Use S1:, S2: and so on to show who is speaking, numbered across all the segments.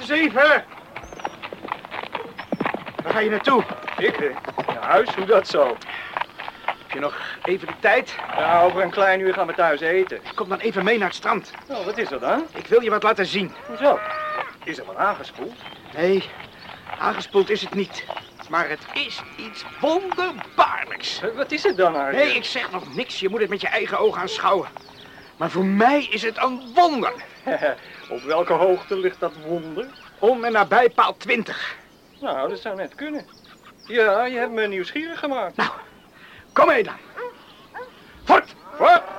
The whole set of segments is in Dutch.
S1: Zeven! Waar ga je naartoe?
S2: Ik, eh, naar huis, hoe dat zo?
S1: Heb je nog even de tijd?
S2: Ja, over een klein uur gaan we thuis eten.
S1: Kom dan even mee naar het strand.
S2: Nou, wat is er dan?
S1: Ik wil je wat laten zien.
S2: Hoezo? Is er wat aangespoeld?
S1: Nee, aangespoeld is het niet. Maar het is iets wonderbaarlijks.
S2: Eh, Wat is het dan, Arjen?
S1: Nee, ik zeg nog niks. Je moet het met je eigen ogen aanschouwen. Maar voor mij is het een wonder.
S2: Op welke hoogte ligt dat wonder?
S1: Om en nabij paal 20.
S2: Nou, dat zou net kunnen. Ja, je hebt me nieuwsgierig gemaakt.
S1: Nou, kom mee dan. Voort, voort.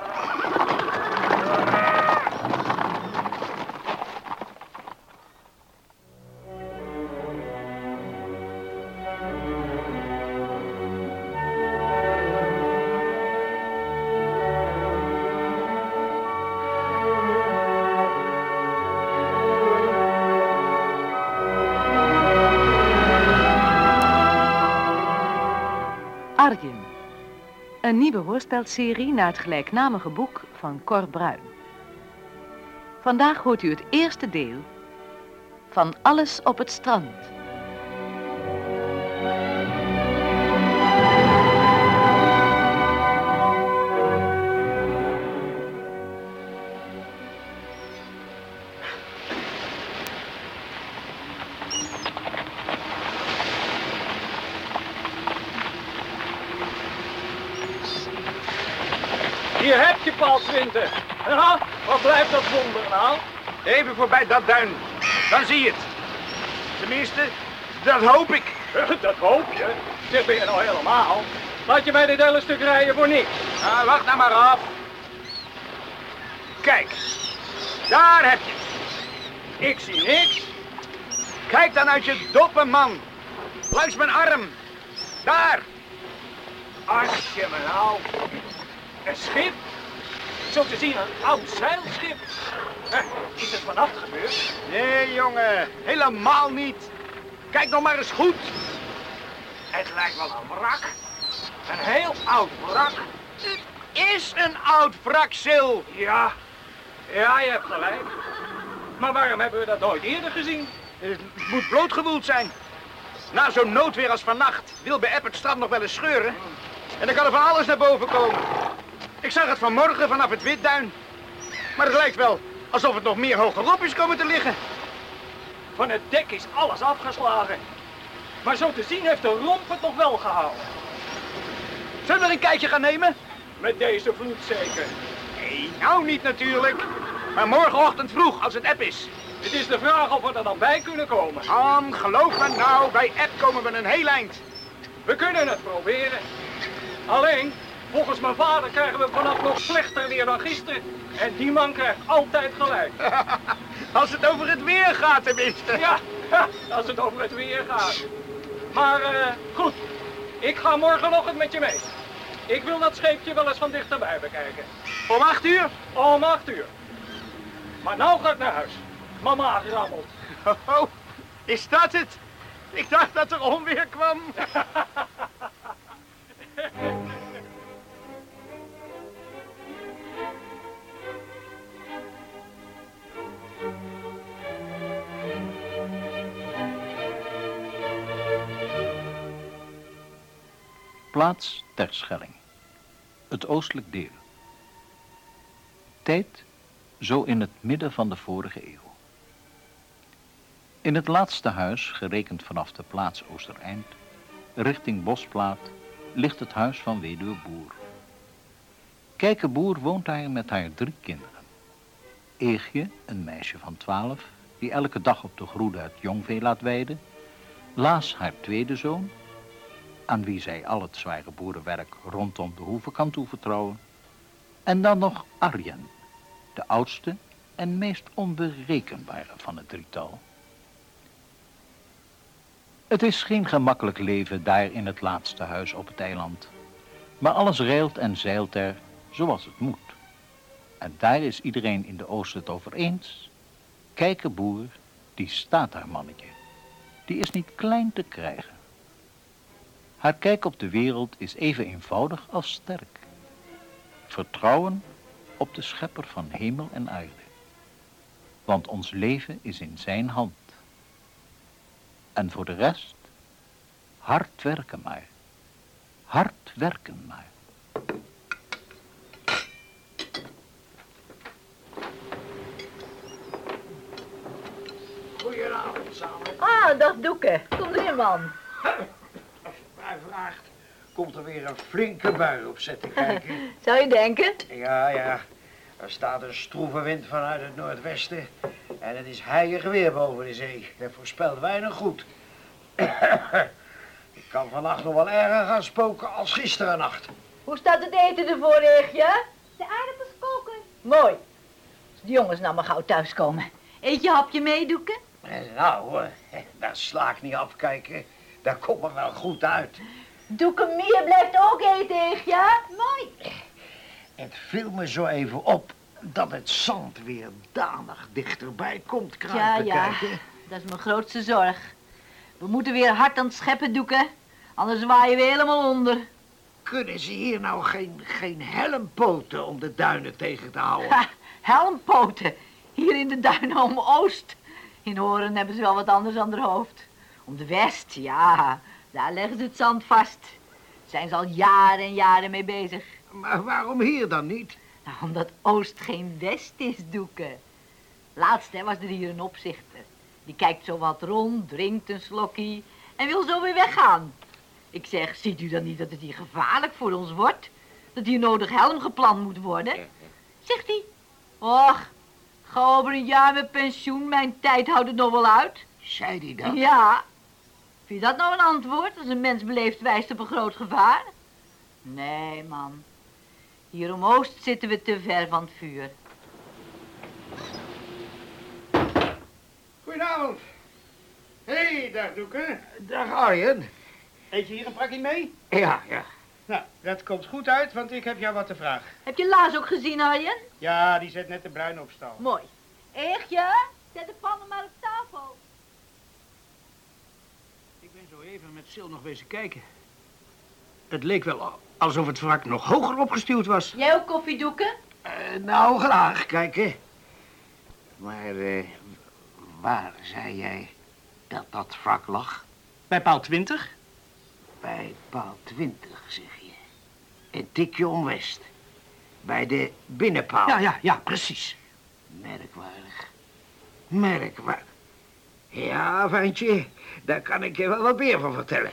S3: Een nieuwe hoorspelserie naar het gelijknamige boek van Cor Bruin. Vandaag hoort u het eerste deel van Alles op het strand.
S2: Paal 20. Ja, wat blijft dat wonder nou?
S1: Even voorbij dat duin. Dan zie je het. Tenminste, dat hoop ik.
S2: Dat hoop je. Zeg, ben je nou helemaal? Laat je mij dit hele stuk rijden voor niks.
S1: Nou, wacht nou maar af. Kijk, daar heb je het.
S2: Ik zie niks.
S1: Kijk dan uit je doppe man. Langs mijn arm. Daar.
S2: Als je me nou. Een schip? Zo te zien een oud zeilschip. Is het vannacht gebeurd?
S1: Nee, jongen. Helemaal niet. Kijk nog maar eens goed.
S2: Het lijkt wel een wrak. Een heel oud wrak.
S1: Het is een oud wrak, Sil.
S2: Ja, ja, je hebt gelijk. Maar waarom hebben we dat nooit eerder gezien?
S1: Het moet blootgewoeld zijn. Na zo'n noodweer als vannacht wil bij App het strand nog wel eens scheuren. En dan kan er van alles naar boven komen. Ik zag het vanmorgen vanaf het Witduin. Maar het lijkt wel alsof het nog meer hogerop is komen te liggen.
S2: Van het dek is alles afgeslagen. Maar zo te zien heeft de romp het nog wel gehouden.
S1: Zullen we een kijkje gaan nemen?
S2: Met deze vloed zeker.
S1: Nee, nou niet natuurlijk. Maar morgenochtend vroeg, als het app is.
S2: Het is de vraag of we er dan bij kunnen komen.
S1: Ham, geloof me nou, bij app komen we een heel eind.
S2: We kunnen het proberen. Alleen, volgens mijn vader krijgen we vanaf nog slechter weer dan gisteren. En die man krijgt altijd gelijk.
S1: Als het over het weer gaat tenminste.
S2: Ja, als het over het weer gaat. Maar eh, goed, ik ga morgenochtend met je mee. Ik wil dat scheepje wel eens van dichterbij bekijken.
S1: Om acht uur?
S2: Om acht uur. Maar nou ga ik naar huis. Mama rammelt.
S1: Oh, is dat het? Ik dacht dat er onweer kwam.
S4: Plaats Terschelling. Het oostelijk deel. Tijd zo in het midden van de vorige eeuw. In het laatste huis, gerekend vanaf de plaats Oostereind, richting Bosplaat, ligt het huis van weduwe Boer. Kijke Boer woont daar met haar drie kinderen. Eegje, een meisje van twaalf, die elke dag op de groede het jongvee laat weiden. Laas, haar tweede zoon, aan wie zij al het zware boerenwerk rondom de hoeve kan toevertrouwen. En dan nog Arjen, de oudste en meest onberekenbare van het drietal. Het is geen gemakkelijk leven daar in het laatste huis op het eiland. Maar alles reilt en zeilt er zoals het moet. En daar is iedereen in de oost het over eens. Kijke boer, die staat daar mannetje. Die is niet klein te krijgen. Haar kijk op de wereld is even eenvoudig als sterk. Vertrouwen op de schepper van hemel en aarde. Want ons leven is in zijn hand En voor de rest, hard werken maar. Hard werken maar.
S5: Goedenavond samen.
S6: Ah, dag Doeke. Kom erin, man.
S5: Vraagt, komt er weer een flinke bui op zitten kijken.
S6: Zou je denken?
S5: ja, ja. Er staat een stroeve wind vanuit het noordwesten. En het is heilig weer boven de zee. Dat voorspelt weinig goed. Ik kan vannacht nog wel erger gaan spoken als gisteren nacht.
S6: Hoe staat het eten ervoor, Eegje?
S7: De aardappels koken.
S6: Mooi. Als de jongens nou maar gauw thuiskomen. Eet je hapje mee, Doeke?
S5: Eh, Nou, daar sla ik niet af, Daar komt me wel goed uit.
S6: Doeke Mier blijft ook eten, Eegje.
S7: Mooi.
S5: Het viel me zo even op dat het zand weer danig dichterbij komt
S6: Ja,
S5: kruipen
S6: ja.
S5: kijken.
S6: Dat is mijn grootste zorg. We moeten weer hard aan het scheppen, Doeke. Anders waaien we helemaal onder.
S5: Kunnen ze hier nou geen, geen helmpoten om de duinen tegen te houden?
S6: Ha, helmpoten. Hier in de duinen om Oost. In Horen hebben ze wel wat anders aan hun hoofd. Om de West, ja. Daar leggen ze het zand vast. Zijn ze al jaren en jaren mee bezig.
S5: Maar waarom hier dan niet?
S6: Nou, omdat Oost geen West is, Doeke. Laatst hè, was er hier een opzichter. Die kijkt zo wat rond, drinkt een slokkie en wil zo weer weggaan. Ik zeg, ziet u dan niet dat het hier gevaarlijk voor ons wordt? Dat hier nodig helm geplant moet worden? Zegt hij. Och, ga over een jaar met pensioen, mijn tijd houdt het nog wel uit.
S5: Zei die dat?
S6: Ja. Vind je dat nou een antwoord als een mens beleefd wijst op een groot gevaar? Nee, man. Hier om Oost zitten we te ver van het vuur.
S8: Goedenavond. Hé, hey, dag Doeke.
S5: Dag Arjen.
S8: Eet je hier een prakje mee?
S5: Ja, ja.
S8: Nou, dat komt goed uit, want ik heb jou wat te vragen.
S6: Heb je Laas ook gezien, Arjen?
S8: Ja, die zet net de bruin op stal.
S6: Mooi. Eegje, zet de pannen maar op tafel.
S8: Ik ben zo even met Sil nog wezen kijken. Het leek wel alsof het wrak nog hoger opgestuurd was.
S6: Jij ook koffiedoeken?
S5: Eh, nou, graag, kijken. Maar eh, waar zei jij dat dat wrak lag?
S8: Bij paal 20?
S5: Bij paal 20, zeg je. Een tikje om west. Bij de binnenpaal.
S8: Ja, ja, ja, precies.
S5: Merkwaardig. Merkwaardig. Ja, ventje, daar kan ik je wel wat meer van vertellen.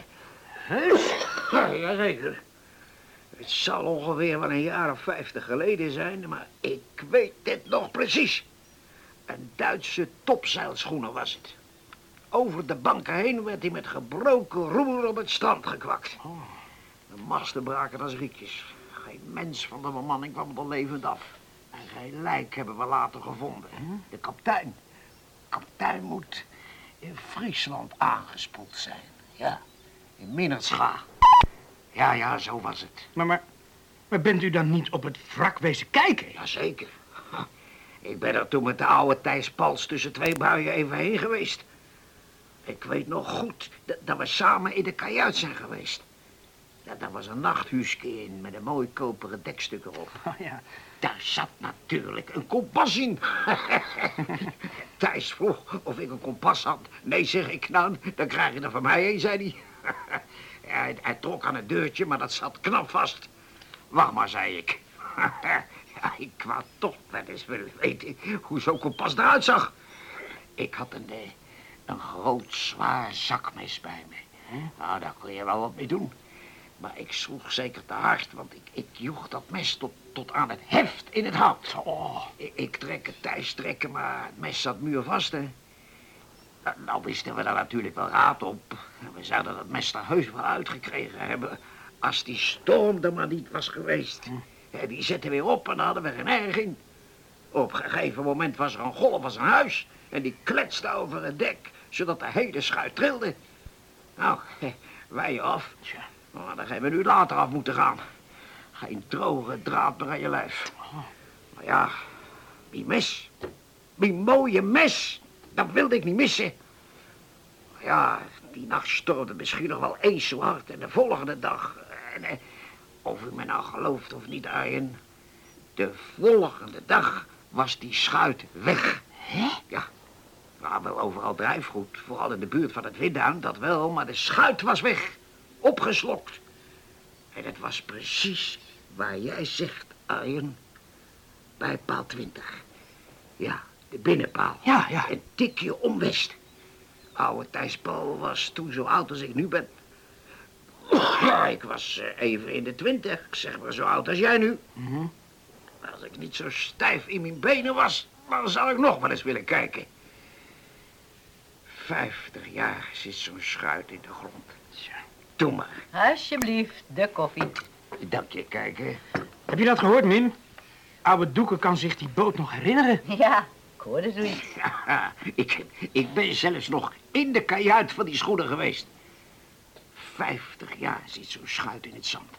S5: Ja, jazeker. Het zal ongeveer wel een jaar of vijftig geleden zijn, maar ik weet het nog precies. Een Duitse topzeilschoener was het. Over de banken heen werd hij met gebroken roer op het strand gekwakt. De masten braken als rietjes. Geen mens van de bemanning kwam er levend af. En geen lijk hebben we later gevonden. De kapitein. kapitein moet in Friesland aangespoeld zijn. Ja, in Minnerscha. Ja, ja, zo was het.
S8: Maar, maar, maar bent u dan niet op het wrak wezen kijken?
S5: Jazeker. Ik ben er toen met de oude Thijs Pals tussen twee buien even heen geweest. Ik weet nog goed dat, dat we samen in de kajuit zijn geweest. Dat, dat was een nachthuisje in met een mooi koperen dekstuk erop.
S8: Oh, ja.
S5: Daar zat natuurlijk een kompas in. Thijs vroeg of ik een kompas had. Nee, zeg ik nou, dan krijg je er van mij een, zei hij. Hij trok aan het deurtje, maar dat zat knap vast. Wacht maar, zei ik. Ja, ik wou toch wel eens willen weten hoe zo'n kompas eruit zag. Ik had een, eh, een groot zwaar zakmes bij me. Nou, daar kon je wel wat mee doen. Maar ik sloeg zeker te hard, want ik, ik joeg dat mes tot, tot aan het heft in het hout. Oh. Ik, ik trek het thuis trekken, maar het mes zat muurvast, hè. Nou, nou wisten we daar natuurlijk wel raad op. We zouden dat mes er heus wel uitgekregen hebben... als die storm er maar niet was geweest. Ja, die zette weer op en dan hadden we geen erg in. Op een gegeven moment was er een golf als een huis... en die kletste over het dek, zodat de hele schuit trilde. Nou, wij af. Maar dan gaan we nu later af moeten gaan. Geen droge draad meer aan je lijf. Maar ja, die mes. Die mooie mes. Dat wilde ik niet missen. Maar ja, die nacht stormde misschien nog wel eens zo hard. En de volgende dag... En, eh, of u me nou gelooft of niet, Arjen... De volgende dag was die schuit weg. Hè? Ja. Ja, wel overal drijfgoed, vooral in de buurt van het Witduin, dat wel, maar de schuit was weg. Opgeslokt. En het was precies waar jij zegt, Arjen. Bij paal 20. Ja, de binnenpaal.
S8: Ja, ja.
S5: Een tikje omwest. Oude Thijs Paul was toen zo oud als ik nu ben. Ja, ik was eh, even in de twintig, zeg maar zo oud als jij nu.
S8: Mhm.
S5: Als ik niet zo stijf in mijn benen was, dan zou ik nog wel eens willen kijken. Vijftig jaar zit zo'n schuit in de grond. Doe maar.
S3: Alsjeblieft, de koffie.
S5: Dank je, kijken.
S8: Heb je dat gehoord, Min? Oude Doeken kan zich die boot nog herinneren.
S3: Ja, ik hoorde zoiets.
S5: Ja, ik, ik ben zelfs nog in de kajuit van die schoenen geweest. Vijftig jaar zit zo'n schuit in het zand.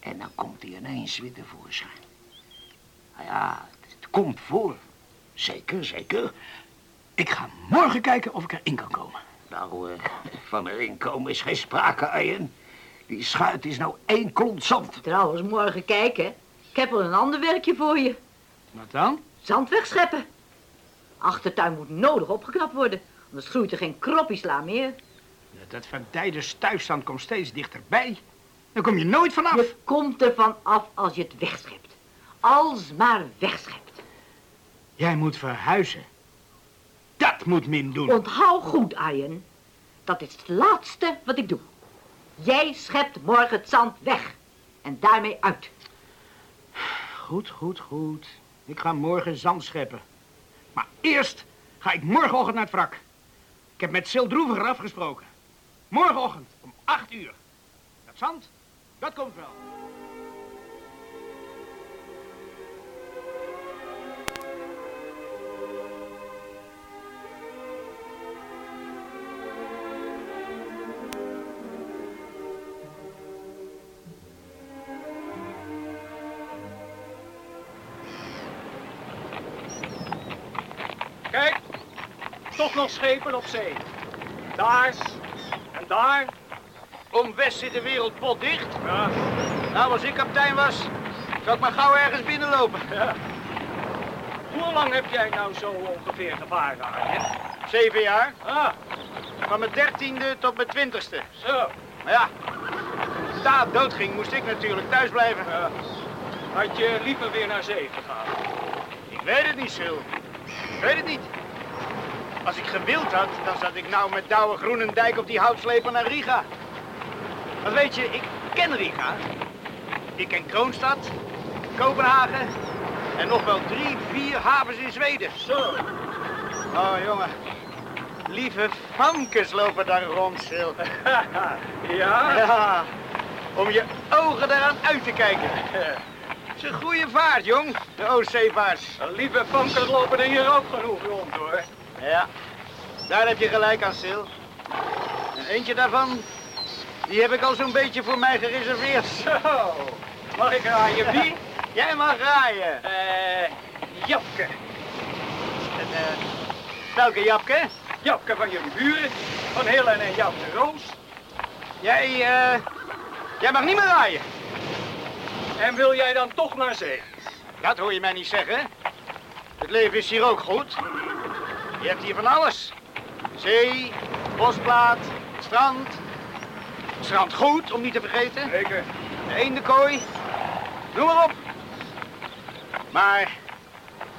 S5: En dan komt hij ineens weer tevoorschijn. Nou ja, het komt voor. Zeker, zeker.
S8: Ik ga morgen kijken of ik erin kan komen.
S5: Nou, eh, van erin komen is geen sprake, Arjen. Die schuit is nou één klont zand.
S6: Trouwens, morgen kijken. Ik heb al een ander werkje voor je.
S8: Wat dan?
S6: Zand wegscheppen. Achtertuin moet nodig opgeknapt worden. Anders groeit er geen kroppiesla meer.
S8: Dat Van Tijdens thuisstand komt steeds dichterbij. Daar kom je nooit vanaf.
S6: Je komt ervan af als je het wegschept. Als maar wegschept.
S8: Jij moet verhuizen. Dat moet Min doen.
S6: Onthoud goed, Arjen. Dat is het laatste wat ik doe. Jij schept morgen het zand weg. En daarmee uit.
S8: Goed, goed, goed. Ik ga morgen zand scheppen. Maar eerst ga ik morgenochtend naar het wrak. Ik heb met Sil Droeviger afgesproken. Morgenochtend om acht uur. Dat zand, dat komt wel.
S2: Nog schepen op zee. Daar en daar.
S1: Om West zit de wereld potdicht.
S2: Ja,
S1: Nou, als ik kapitein was, zou ik maar gauw ergens binnenlopen.
S2: ja. Hoe lang heb jij nou zo ongeveer gevaren?
S1: Zeven jaar.
S2: Ah,
S1: Van mijn dertiende tot mijn twintigste.
S2: zo.
S1: Maar ja, de staat doodging, moest ik natuurlijk thuis blijven.
S2: Ja. Had je liever weer naar zee gegaan?
S1: Ik weet het niet, Sil. Ik weet het niet. Als ik gewild had, dan zat ik nou met Douwe Groenendijk op die houtsleper naar Riga. Want weet je, ik ken Riga. Ik ken Kroonstad, Kopenhagen en nog wel drie, vier havens in Zweden.
S2: Zo.
S1: Oh, jongen. Lieve famkes lopen daar rond, Sil.
S2: ja?
S1: Ja, om je ogen daaraan uit te kijken. Het is een goede vaart, jong, de Oostzeevaart.
S2: Lieve vankers lopen er hier ook genoeg rond, hoor.
S1: Ja, daar heb je gelijk aan, Sil. En eentje daarvan, die heb ik al zo'n beetje voor mij gereserveerd.
S2: Zo. Mag ik raaien wie?
S1: Jij mag raaien.
S2: Eh, Japke.
S1: En, eh, welke Japke?
S2: Japke van jullie buren. Van Helen en Jan de Roos.
S1: Jij, eh, jij mag niet meer raaien.
S2: En wil jij dan toch naar zee?
S1: Dat hoor je mij niet zeggen. Het leven is hier ook goed. Je hebt hier van alles. Zee, bosplaat, strand. Strand goed, om niet te vergeten.
S2: Zeker.
S1: De eendenkooi. Noem maar op. Maar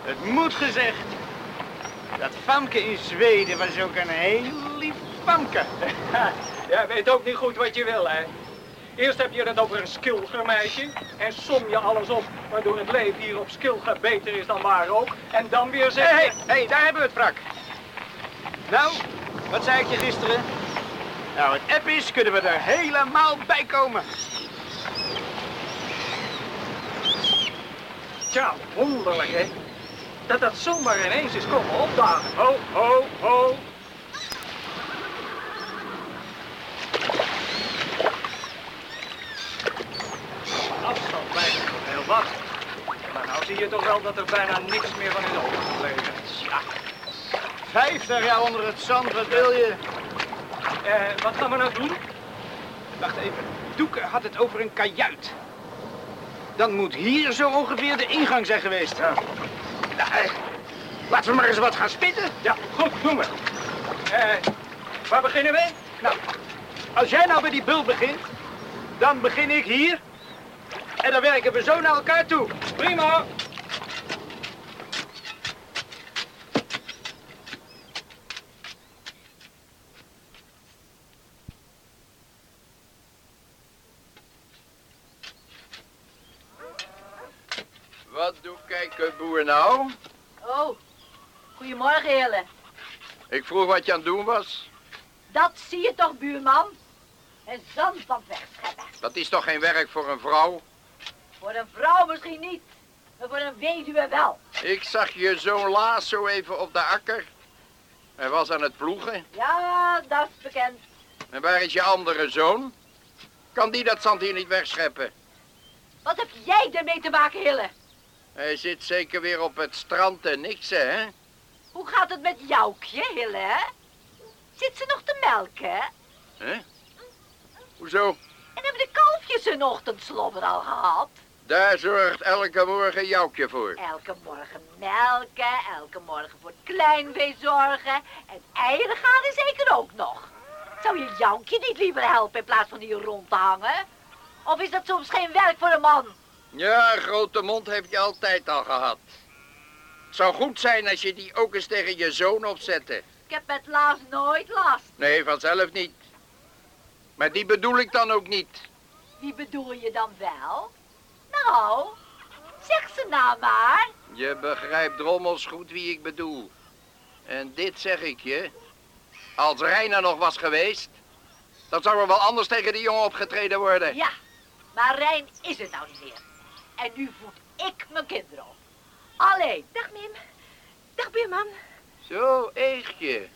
S1: het moet gezegd. Dat Famke in Zweden was ook een heel lief Famke.
S2: Jij weet ook niet goed wat je wil, hè? Eerst heb je het over een skilgermeisje en som je alles op, waardoor het leven hier op skilger beter is dan waar ook. En dan weer
S1: Hé,
S2: zeg
S1: hé,
S2: je...
S1: hé, daar hebben we het wrak. Nou, wat zei ik je gisteren? Nou, het app is, kunnen we er helemaal bij komen.
S2: Tja, wonderlijk, hè? Dat dat zomaar ineens is komen opdagen. Ho, ho, ho. Afstand blijft nog heel wat. Maar nou zie je toch wel dat er bijna niks meer van in de
S1: ogen gebleven 50 jaar onder het zand, wat wil je?
S2: Eh, wat gaan we nou doen?
S1: Wacht even, Doeken had het over een kajuit. Dan moet hier zo ongeveer de ingang zijn geweest.
S2: Ja.
S1: Nou, eh, laten we maar eens wat gaan spitten.
S2: Ja, goed, doen we. Eh, waar beginnen we?
S1: Nou, als jij nou bij die bult begint, dan begin ik hier. En dan werken we zo naar elkaar toe.
S2: Prima.
S9: Kijkerboer nou?
S6: Oh, goedemorgen, Hille.
S9: Ik vroeg wat je aan het doen was.
S6: Dat zie je toch, buurman? En zand van wegscheppen.
S9: Dat is toch geen werk voor een vrouw?
S6: Voor een vrouw misschien niet, maar voor een weduwe wel.
S9: Ik zag je zo'n laas zo even op de akker. Hij was aan het ploegen.
S6: Ja, dat is bekend.
S9: En waar is je andere zoon? Kan die dat zand hier niet wegscheppen?
S6: Wat heb jij ermee te maken, Hille?
S9: Hij zit zeker weer op het strand en niks, hè?
S6: Hoe gaat het met Joukje, Hille, hè? Zit ze nog te melken, hè?
S9: Hè? Hoezo?
S6: En hebben de kalfjes hun ochtendslobber al gehad?
S9: Daar zorgt elke morgen Joukje voor.
S6: Elke morgen melken, elke morgen voor het kleinvee zorgen. En eieren gaan er zeker ook nog. Zou je Joukje niet liever helpen in plaats van hier rond te hangen? Of is dat soms geen werk voor een man?
S9: Ja, grote mond heb je altijd al gehad. Het zou goed zijn als je die ook eens tegen je zoon opzette.
S6: Ik heb met Laas nooit last.
S9: Nee, vanzelf niet. Maar die bedoel ik dan ook niet.
S6: Wie bedoel je dan wel? Nou, zeg ze nou maar.
S9: Je begrijpt drommels goed wie ik bedoel. En dit zeg ik je. Als Reiner nog was geweest, dan zou er wel anders tegen die jongen opgetreden worden.
S6: Ja, maar Rijn is het nou niet meer. En nu voed ik mijn kinderen op. Alleen. Dag Mim. Dag buurman.
S9: Zo, Eegje.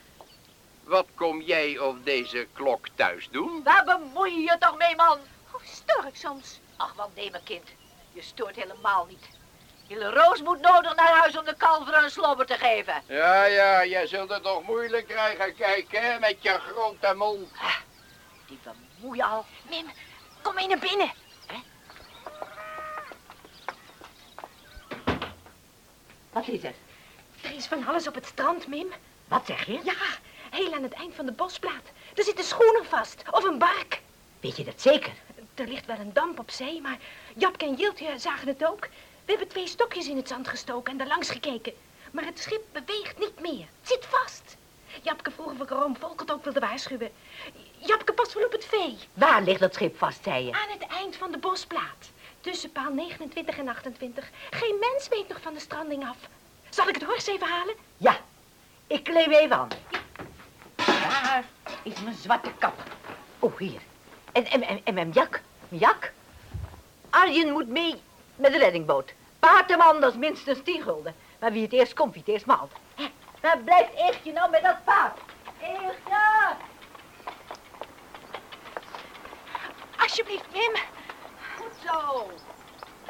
S9: Wat kom jij op deze klok thuis doen?
S6: Waar bemoei je je toch mee, man?
S10: Oh, stoor ik soms?
S6: Ach, wat nee, mijn kind. Je stoort helemaal niet. Hele Roos moet nodig naar huis om de kalveren een slobber te geven.
S9: Ja, ja, jij zult het toch moeilijk krijgen, kijk, hè, met je grote mond.
S6: Die bemoei al.
S10: Mim, kom mee naar binnen.
S6: Wat is er?
S10: Er is van alles op het strand, Mim.
S6: Wat zeg je?
S10: Ja, heel aan het eind van de bosplaat. Er zitten schoenen vast, of een bark.
S6: Weet je dat zeker?
S10: Er ligt wel een damp op zee, maar Japke en Jiltje zagen het ook. We hebben twee stokjes in het zand gestoken en er langs gekeken. Maar het schip beweegt niet meer. Het zit vast. Japke vroeg of ik erom Volk het ook wilde waarschuwen. Japke past wel op het vee.
S6: Waar ligt dat schip vast, zei je?
S10: Aan het eind van de bosplaat. Tussen paal 29 en 28. Geen mens weet nog van de stranding af. Zal ik het horst even halen?
S6: Ja, ik kleef even aan. Daar is mijn zwarte kap. Oh, hier. En, en, en, en mijn jak. Mijn jak. Arjen moet mee met de reddingboot. Paardenman, dat is minstens tien gulden. Maar wie het eerst komt, wie het eerst maalt. Hè, Waar blijft Echtje nou met dat paard? Echtje!
S10: Alsjeblieft, Mim.
S6: Zo.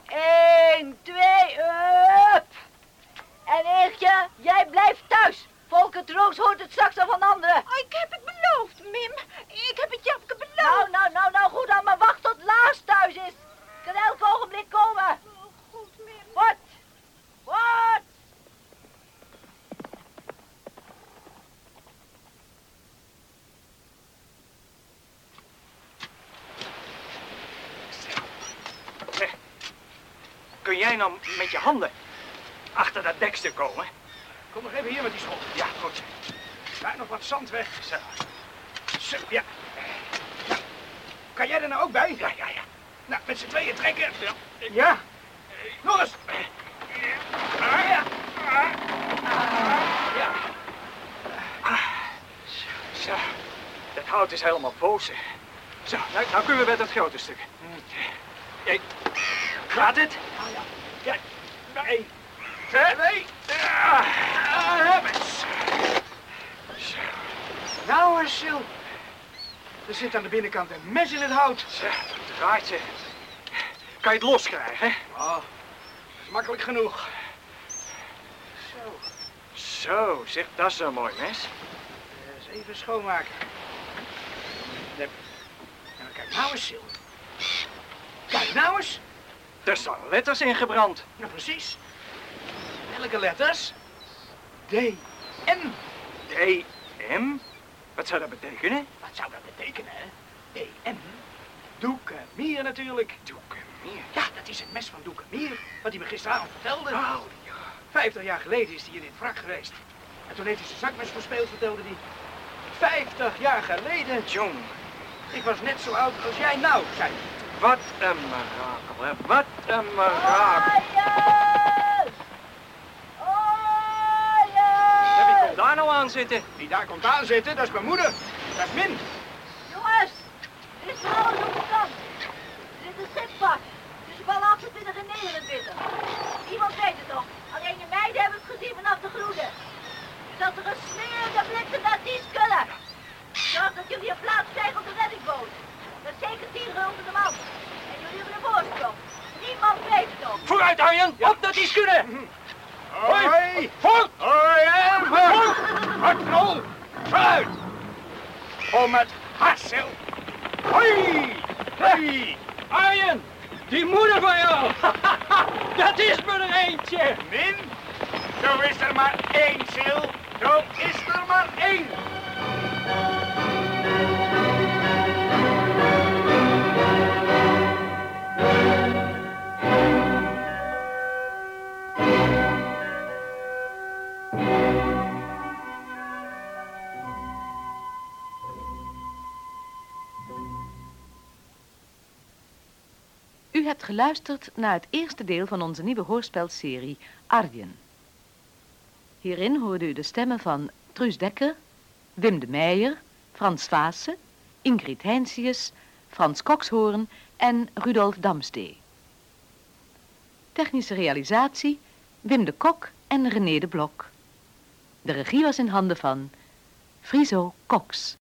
S6: Eén, twee, up. En Echtje, jij blijft thuis. Volkert Roos hoort het straks al van anderen.
S10: Oh, ik het beloofd, Mim. Ik heb het Japke beloofd.
S6: Nou, nou, nou, nou, goed dan, maar wacht tot Laas thuis is. Kan elk ogenblik komen.
S10: Oh, goed, Mim.
S6: Wat? Wat?
S2: Kun jij nou met je handen achter dat dekstuk komen?
S8: Kom nog even hier met die schop.
S2: Ja, goed.
S8: Daar nog wat zand weg.
S2: Zo.
S8: Zo, ja. Nou, kan jij er nou ook bij?
S2: Ja, ja, ja.
S8: Nou, met z'n tweeën trekken.
S2: Ja.
S8: Ja. Nog eens. Ah, ja. Ja.
S2: Zo. Dat hout is helemaal boos. Zo, nou, nou kunnen we met het grote stuk. Hey, gaat het?
S8: Ja. Eén. Twee. Ah, eens.
S2: Zo.
S8: Nou, eh, Sil. Er zit aan de binnenkant een mes in het hout.
S2: Zo, het draait Kan je het loskrijgen, hè?
S8: Oh, dat is makkelijk genoeg. Zo,
S2: Zo, zeg, dat is een mooi mes.
S8: eens even schoonmaken. Nou, kijk nou eens, Sil. Kijk nou eens.
S2: Er staan letters ingebrand.
S8: Nou, precies. Welke letters? D-M.
S2: D-M? Wat zou dat betekenen?
S8: Wat zou dat betekenen, hè? D-M. Doekemeer natuurlijk.
S2: Doekemeer.
S8: Ja, dat is het mes van Doekemeer, wat hij me gisteravond vertelde.
S2: Oh, ja.
S8: Vijftig jaar geleden is hij in dit wrak geweest. En toen heeft hij zijn zakmes verspeeld, vertelde hij. Vijftig jaar geleden.
S2: Jong,
S8: Ik was net zo oud als jij nou, zei hij.
S2: wat een mirakel, hè? Wat een mirakel. Ja, wie komt daar nou aan zitten?
S8: Wie daar komt aanzitten, dat is mijn moeder. Dat is Min.
S6: Jongens, dit is de oude kant.
S3: Hebt geluisterd naar het eerste deel van onze nieuwe hoorspelserie Arjen. Hierin hoorde u de stemmen van Truus Dekker, Wim de Meijer, Frans Vaassen, Ingrid Heinsius, Frans Kokshoorn en Rudolf Damstee. Technische realisatie Wim de Kok en René de Blok. De regie was in handen van Friso Cox.